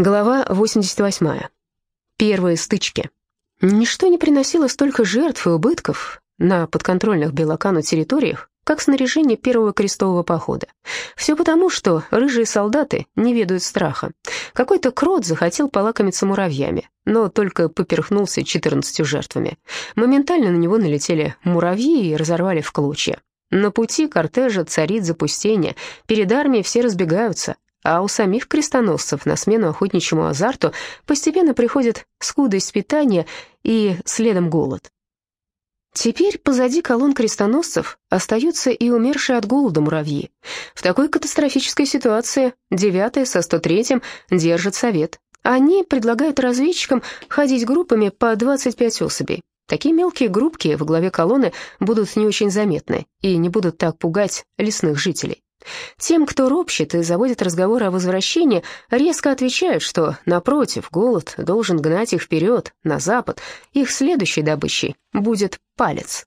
Глава 88. Первые стычки. Ничто не приносило столько жертв и убытков на подконтрольных Белокану территориях, как снаряжение первого крестового похода. Все потому, что рыжие солдаты не ведают страха. Какой-то крот захотел полакомиться муравьями, но только поперхнулся 14 жертвами. Моментально на него налетели муравьи и разорвали в клочья. На пути кортежа царит запустение, перед армией все разбегаются, а у самих крестоносцев на смену охотничьему азарту постепенно приходит скудость питания и следом голод. Теперь позади колонн крестоносцев остаются и умершие от голода муравьи. В такой катастрофической ситуации девятые со 103-м держат совет. Они предлагают разведчикам ходить группами по 25 особей. Такие мелкие группки во главе колонны будут не очень заметны и не будут так пугать лесных жителей. Тем, кто ропщет и заводит разговоры о возвращении, резко отвечают, что, напротив, голод должен гнать их вперед, на запад. Их следующей добычей будет палец.